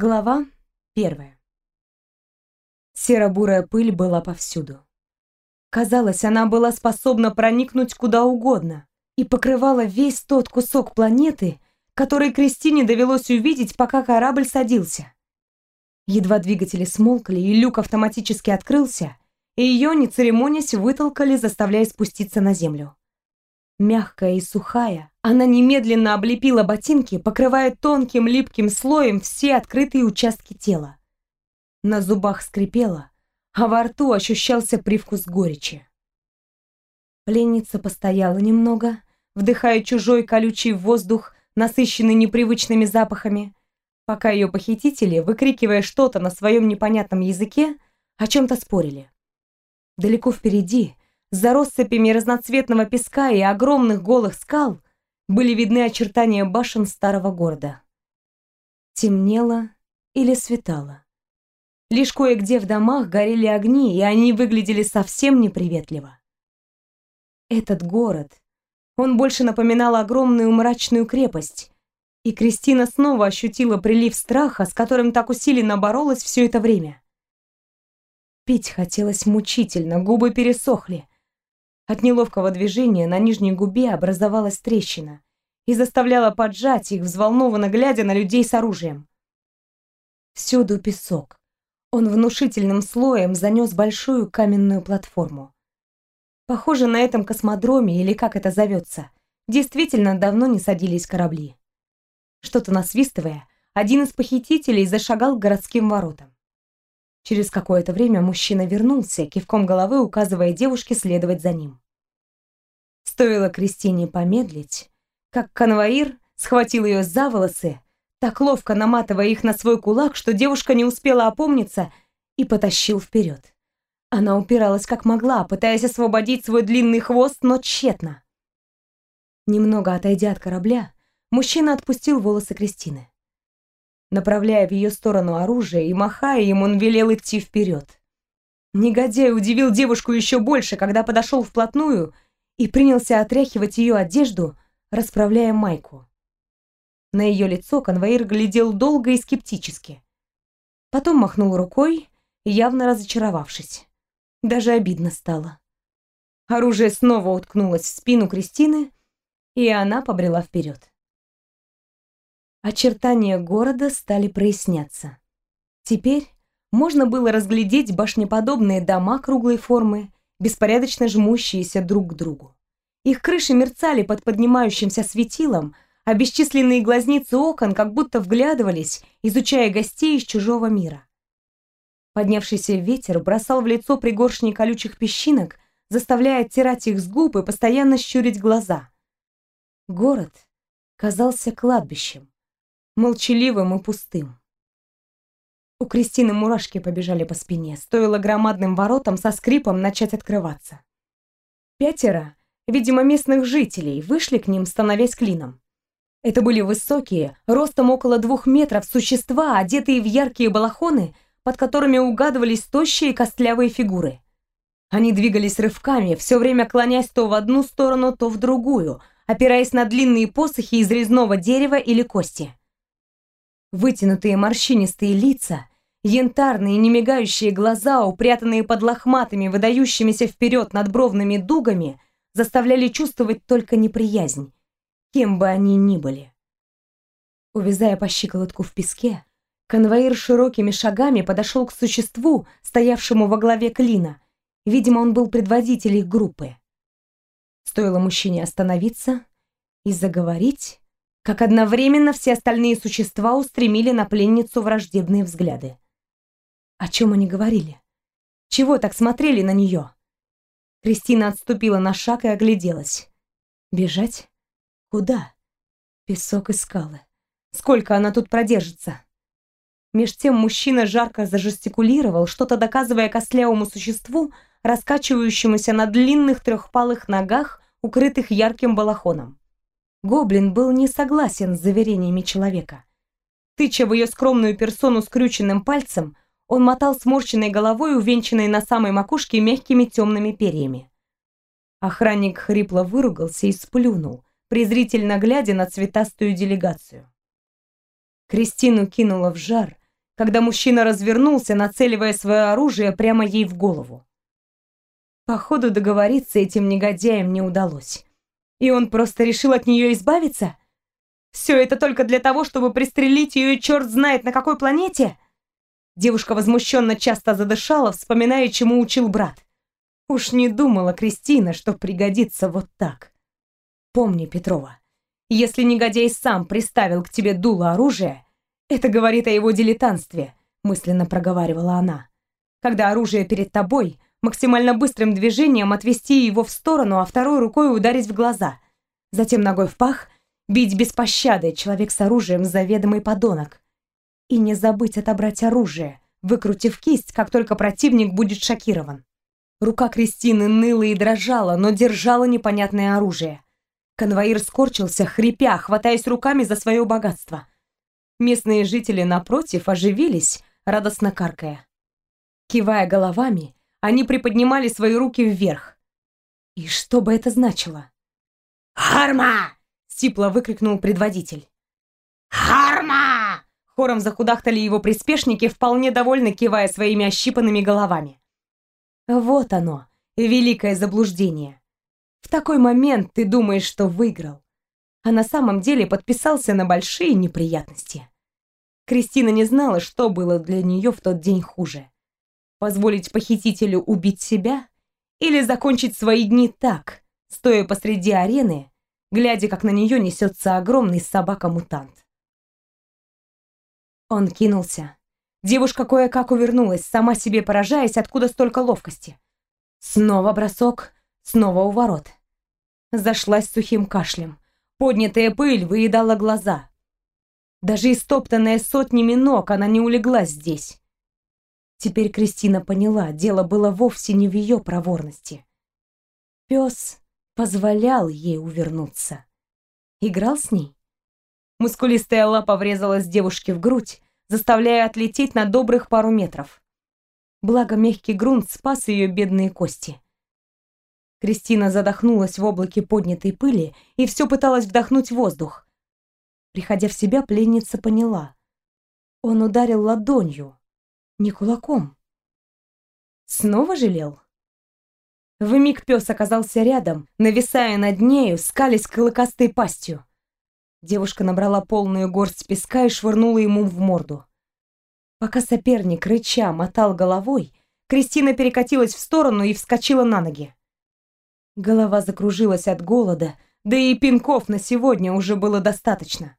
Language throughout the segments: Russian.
Глава первая. Серо-бурая пыль была повсюду. Казалось, она была способна проникнуть куда угодно и покрывала весь тот кусок планеты, который Кристине довелось увидеть, пока корабль садился. Едва двигатели смолкли и люк автоматически открылся, и ее, не церемонясь, вытолкали, заставляя спуститься на землю. Мягкая и сухая, она немедленно облепила ботинки, покрывая тонким липким слоем все открытые участки тела. На зубах скрипело, а во рту ощущался привкус горечи. Пленница постояла немного, вдыхая чужой колючий воздух, насыщенный непривычными запахами, пока ее похитители, выкрикивая что-то на своем непонятном языке, о чем-то спорили. Далеко впереди, за россыпями разноцветного песка и огромных голых скал, были видны очертания башен старого города. Темнело или светало. Лишь кое-где в домах горели огни, и они выглядели совсем неприветливо. Этот город, он больше напоминал огромную мрачную крепость, и Кристина снова ощутила прилив страха, с которым так усиленно боролась все это время. Пить хотелось мучительно, губы пересохли. От неловкого движения на нижней губе образовалась трещина и заставляла поджать их, взволнованно глядя на людей с оружием. Всюду песок. Он внушительным слоем занес большую каменную платформу. Похоже, на этом космодроме, или как это зовется, действительно давно не садились корабли. Что-то насвистывая, один из похитителей зашагал к городским воротам. Через какое-то время мужчина вернулся, кивком головы указывая девушке следовать за ним. Стоило Кристине помедлить, как конвоир схватил ее за волосы, так ловко наматывая их на свой кулак, что девушка не успела опомниться и потащил вперед. Она упиралась как могла, пытаясь освободить свой длинный хвост, но тщетно. Немного отойдя от корабля, мужчина отпустил волосы Кристины. Направляя в ее сторону оружие и махая им, он велел идти вперед. Негодяй удивил девушку еще больше, когда подошел вплотную и принялся отряхивать ее одежду, расправляя майку. На ее лицо конвоир глядел долго и скептически. Потом махнул рукой, явно разочаровавшись. Даже обидно стало. Оружие снова уткнулось в спину Кристины, и она побрела вперед. Очертания города стали проясняться. Теперь можно было разглядеть башнеподобные дома круглой формы, беспорядочно жмущиеся друг к другу. Их крыши мерцали под поднимающимся светилом, а бесчисленные глазницы окон как будто вглядывались, изучая гостей из чужого мира. Поднявшийся ветер бросал в лицо пригоршни колючих песчинок, заставляя оттирать их с губ и постоянно щурить глаза. Город казался кладбищем молчаливым и пустым. У Кристины мурашки побежали по спине, стоило громадным воротам со скрипом начать открываться. Пятеро, видимо, местных жителей, вышли к ним, становясь клином. Это были высокие, ростом около двух метров существа, одетые в яркие балахоны, под которыми угадывались тощие костлявые фигуры. Они двигались рывками, все время клонясь то в одну сторону, то в другую, опираясь на длинные посохи из резного дерева или кости. Вытянутые морщинистые лица, янтарные немигающие глаза, упрятанные под лохматыми, выдающимися вперед надбровными дугами, заставляли чувствовать только неприязнь, кем бы они ни были. Увязая по щиколотку в песке, конвоир широкими шагами подошел к существу, стоявшему во главе клина. Видимо, он был предводителем их группы. Стоило мужчине остановиться и заговорить, как одновременно все остальные существа устремили на пленницу враждебные взгляды. О чем они говорили? Чего так смотрели на нее? Кристина отступила на шаг и огляделась. Бежать? Куда? Песок и скалы. Сколько она тут продержится? Меж тем мужчина жарко зажестикулировал, что-то доказывая костлявому существу, раскачивающемуся на длинных трехпалых ногах, укрытых ярким балахоном. Гоблин был не согласен с заверениями человека. Тыча в ее скромную персону скрюченным пальцем, он мотал сморщенной головой, увенчанной на самой макушке мягкими темными перьями. Охранник хрипло выругался и сплюнул, презрительно глядя на цветастую делегацию. Кристину кинула в жар, когда мужчина развернулся, нацеливая свое оружие прямо ей в голову. Походу, договориться этим негодяям не удалось. И он просто решил от нее избавиться? Все это только для того, чтобы пристрелить ее черт знает на какой планете? Девушка возмущенно часто задышала, вспоминая, чему учил брат. Уж не думала Кристина, что пригодится вот так. Помни, Петрова, если негодяй сам приставил к тебе дуло оружия, это говорит о его дилетантстве, мысленно проговаривала она. Когда оружие перед тобой, максимально быстрым движением отвести его в сторону, а второй рукой ударить в глаза. Затем ногой в пах, бить без пощады, человек с оружием заведомый подонок. И не забыть отобрать оружие, выкрутив кисть, как только противник будет шокирован. Рука Кристины ныла и дрожала, но держала непонятное оружие. Конвоир скорчился, хрипя, хватаясь руками за свое богатство. Местные жители, напротив, оживились, радостно каркая. Кивая головами, они приподнимали свои руки вверх. И что бы это значило? «Харма!» — сипло выкрикнул предводитель. «Харма!» Хором закудахтали его приспешники, вполне довольны кивая своими ощипанными головами. Вот оно, великое заблуждение. В такой момент ты думаешь, что выиграл, а на самом деле подписался на большие неприятности. Кристина не знала, что было для нее в тот день хуже. Позволить похитителю убить себя или закончить свои дни так, стоя посреди арены, глядя, как на нее несется огромный собака-мутант. Он кинулся. Девушка кое-как увернулась, сама себе поражаясь, откуда столько ловкости. Снова бросок, Снова у ворот. Зашлась сухим кашлем. Поднятая пыль выедала глаза. Даже истоптанная сотнями ног, она не улеглась здесь. Теперь Кристина поняла, дело было вовсе не в ее проворности. Пес позволял ей увернуться. Играл с ней? Мускулистая лапа врезалась девушке в грудь, заставляя отлететь на добрых пару метров. Благо мягкий грунт спас ее бедные кости. Кристина задохнулась в облаке поднятой пыли и все пыталась вдохнуть воздух. Приходя в себя, пленница поняла. Он ударил ладонью, не кулаком. Снова жалел? Вмиг пес оказался рядом, нависая над нею, скались клыкастой пастью. Девушка набрала полную горсть песка и швырнула ему в морду. Пока соперник, рыча, мотал головой, Кристина перекатилась в сторону и вскочила на ноги. Голова закружилась от голода, да и пинков на сегодня уже было достаточно.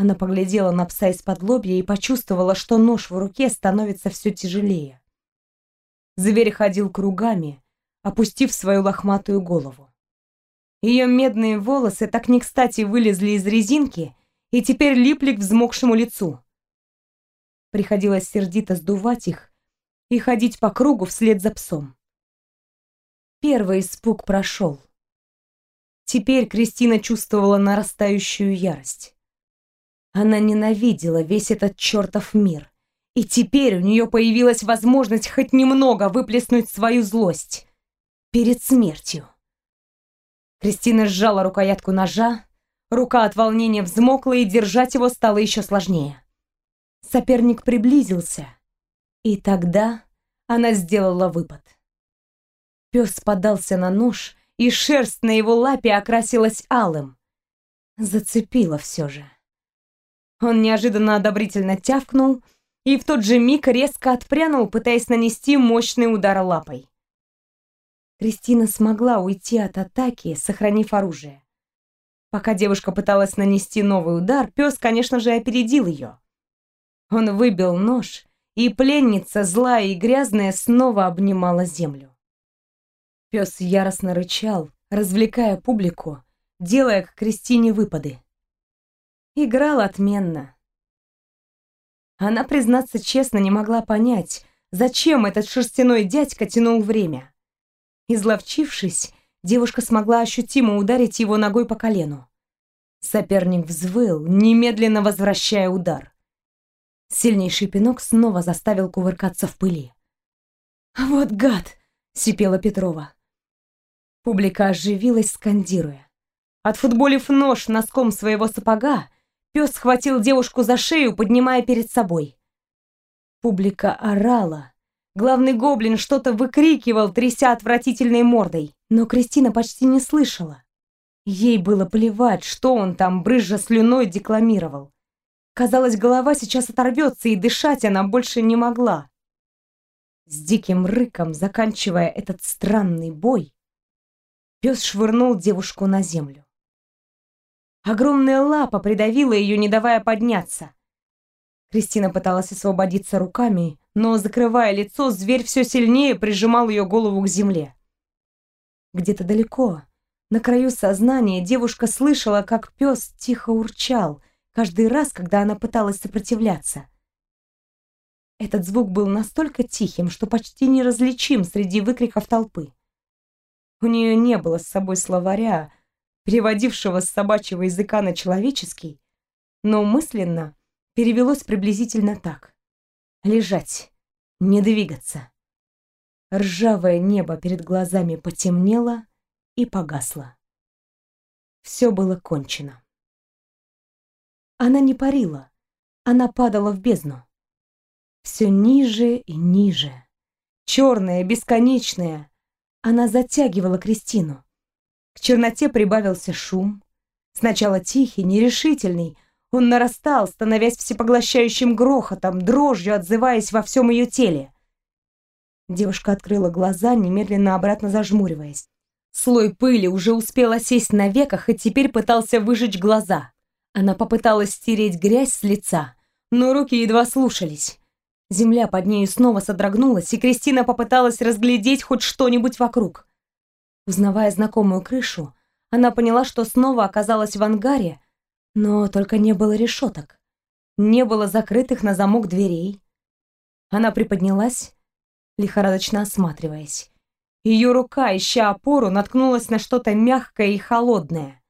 Она поглядела на пса из-под лобья и почувствовала, что нож в руке становится все тяжелее. Зверь ходил кругами, опустив свою лохматую голову. Ее медные волосы так не кстати вылезли из резинки и теперь липли к взмокшему лицу. Приходилось сердито сдувать их и ходить по кругу вслед за псом. Первый испуг прошел. Теперь Кристина чувствовала нарастающую ярость. Она ненавидела весь этот чертов мир. И теперь у нее появилась возможность хоть немного выплеснуть свою злость. Перед смертью. Кристина сжала рукоятку ножа, рука от волнения взмокла, и держать его стало еще сложнее. Соперник приблизился, и тогда она сделала выпад. Пес подался на нож, и шерсть на его лапе окрасилась алым. Зацепило все же. Он неожиданно одобрительно тявкнул и в тот же миг резко отпрянул, пытаясь нанести мощный удар лапой. Кристина смогла уйти от атаки, сохранив оружие. Пока девушка пыталась нанести новый удар, пес, конечно же, опередил ее. Он выбил нож, и пленница, злая и грязная, снова обнимала землю. Пес яростно рычал, развлекая публику, делая к Кристине выпады. Играл отменно. Она, признаться честно, не могла понять, зачем этот шерстяной дядька тянул время. Изловчившись, девушка смогла ощутимо ударить его ногой по колену. Соперник взвыл, немедленно возвращая удар. Сильнейший пинок снова заставил кувыркаться в пыли. «Вот гад!» — сипела Петрова. Публика оживилась, скандируя. Отфутболив нож носком своего сапога, пес схватил девушку за шею, поднимая перед собой. Публика орала. Главный гоблин что-то выкрикивал, тряся отвратительной мордой, но Кристина почти не слышала. Ей было плевать, что он там, брызжа слюной, декламировал. Казалось, голова сейчас оторвется, и дышать она больше не могла. С диким рыком, заканчивая этот странный бой, пес швырнул девушку на землю. Огромная лапа придавила ее, не давая подняться. Кристина пыталась освободиться руками, но, закрывая лицо, зверь все сильнее прижимал ее голову к земле. Где-то далеко, на краю сознания, девушка слышала, как пес тихо урчал, каждый раз, когда она пыталась сопротивляться. Этот звук был настолько тихим, что почти неразличим среди выкриков толпы. У нее не было с собой словаря, переводившего с собачьего языка на человеческий, но мысленно перевелось приблизительно так. Лежать, не двигаться. Ржавое небо перед глазами потемнело и погасло. Все было кончено. Она не парила, она падала в бездну. Все ниже и ниже. Черная, бесконечная. Она затягивала Кристину. К черноте прибавился шум. Сначала тихий, нерешительный, он нарастал, становясь всепоглощающим грохотом, дрожью отзываясь во всем ее теле. Девушка открыла глаза, немедленно обратно зажмуриваясь. Слой пыли уже успел осесть на веках и теперь пытался выжечь глаза. Она попыталась стереть грязь с лица, но руки едва слушались. Земля под нею снова содрогнулась, и Кристина попыталась разглядеть хоть что-нибудь вокруг. Узнавая знакомую крышу, она поняла, что снова оказалась в ангаре, но только не было решеток. Не было закрытых на замок дверей. Она приподнялась, лихорадочно осматриваясь. Ее рука, ища опору, наткнулась на что-то мягкое и холодное.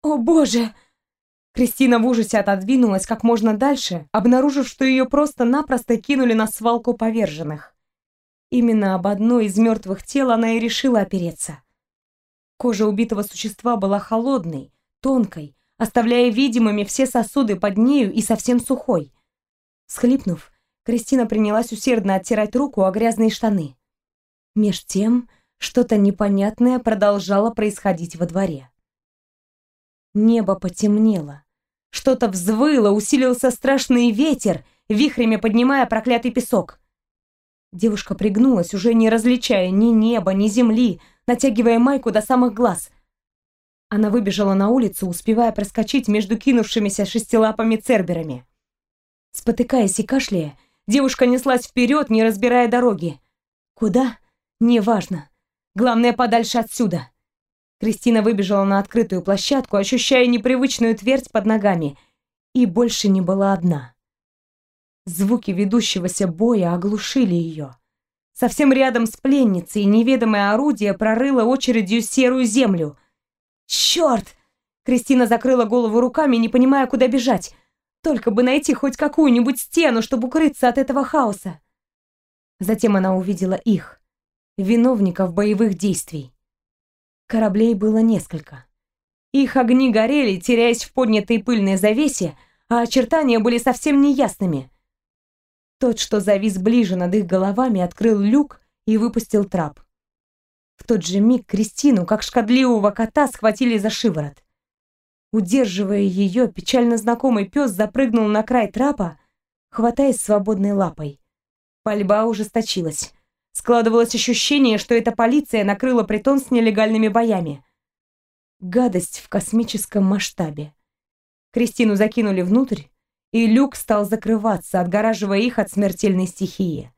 «О, Боже!» Кристина в ужасе отодвинулась как можно дальше, обнаружив, что ее просто-напросто кинули на свалку поверженных. Именно об одно из мертвых тел она и решила опереться. Кожа убитого существа была холодной, тонкой, оставляя видимыми все сосуды под нею и совсем сухой. Схлипнув, Кристина принялась усердно оттирать руку о грязные штаны. Меж тем, что-то непонятное продолжало происходить во дворе. Небо потемнело. Что-то взвыло, усилился страшный ветер, вихрями поднимая проклятый песок. Девушка пригнулась, уже не различая ни неба, ни земли, натягивая майку до самых глаз — она выбежала на улицу, успевая проскочить между кинувшимися шестилапыми церберами. Спотыкаясь и кашляя, девушка неслась вперед, не разбирая дороги. Куда? Неважно. Главное, подальше отсюда. Кристина выбежала на открытую площадку, ощущая непривычную твердь под ногами, и больше не была одна. Звуки ведущегося боя оглушили ее. Совсем рядом с пленницей неведомое орудие прорыло очередью серую землю. «Черт!» Кристина закрыла голову руками, не понимая, куда бежать. Только бы найти хоть какую-нибудь стену, чтобы укрыться от этого хаоса. Затем она увидела их, виновников боевых действий. Кораблей было несколько. Их огни горели, теряясь в поднятой пыльной завесе, а очертания были совсем неясными. Тот, что завис ближе над их головами, открыл люк и выпустил трап. В тот же миг Кристину, как шкодливого кота, схватили за шиворот. Удерживая ее, печально знакомый пес запрыгнул на край трапа, хватаясь свободной лапой. Пальба ужесточилась. Складывалось ощущение, что эта полиция накрыла притон с нелегальными боями. Гадость в космическом масштабе. Кристину закинули внутрь, и люк стал закрываться, отгораживая их от смертельной стихии.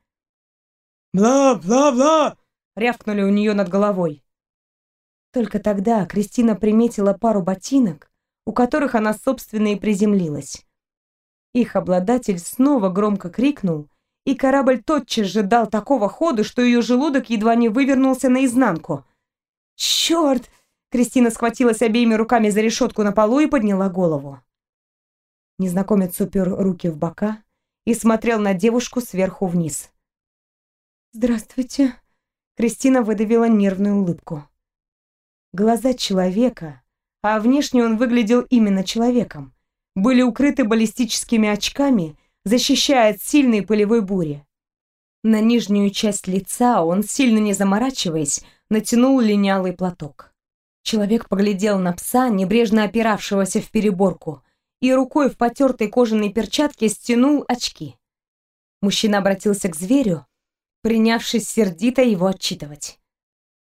«Бла-бла-бла!» рявкнули у нее над головой. Только тогда Кристина приметила пару ботинок, у которых она, собственно, и приземлилась. Их обладатель снова громко крикнул, и корабль тотчас же дал такого ходу, что ее желудок едва не вывернулся наизнанку. «Черт!» Кристина схватилась обеими руками за решетку на полу и подняла голову. Незнакомец упер руки в бока и смотрел на девушку сверху вниз. «Здравствуйте», Кристина выдавила нервную улыбку. Глаза человека, а внешне он выглядел именно человеком, были укрыты баллистическими очками, защищая от сильной пылевой бури. На нижнюю часть лица он, сильно не заморачиваясь, натянул линялый платок. Человек поглядел на пса, небрежно опиравшегося в переборку, и рукой в потертой кожаной перчатке стянул очки. Мужчина обратился к зверю, принявшись сердито его отчитывать.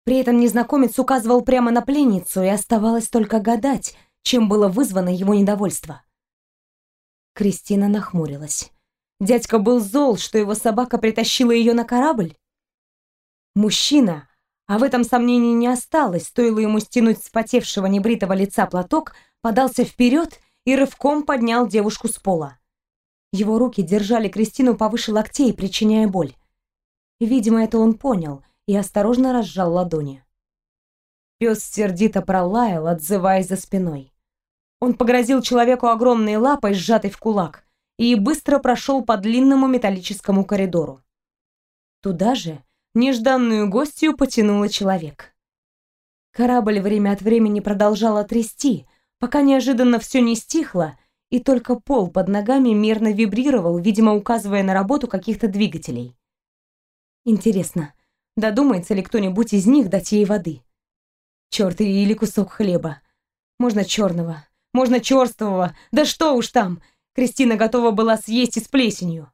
При этом незнакомец указывал прямо на пленницу, и оставалось только гадать, чем было вызвано его недовольство. Кристина нахмурилась. Дядька был зол, что его собака притащила ее на корабль? Мужчина, а в этом сомнений не осталось, стоило ему стянуть с потевшего небритого лица платок, подался вперед и рывком поднял девушку с пола. Его руки держали Кристину повыше локтей, причиняя боль. Видимо, это он понял и осторожно разжал ладони. Пес сердито пролаял, отзываясь за спиной. Он погрозил человеку огромной лапой, сжатой в кулак, и быстро прошел по длинному металлическому коридору. Туда же нежданную гостью потянуло человек. Корабль время от времени продолжал трясти, пока неожиданно все не стихло, и только пол под ногами мерно вибрировал, видимо, указывая на работу каких-то двигателей. Интересно, додумается ли кто-нибудь из них дать ей воды? Черт, или кусок хлеба. Можно черного, можно черствого, да что уж там. Кристина готова была съесть и с плесенью.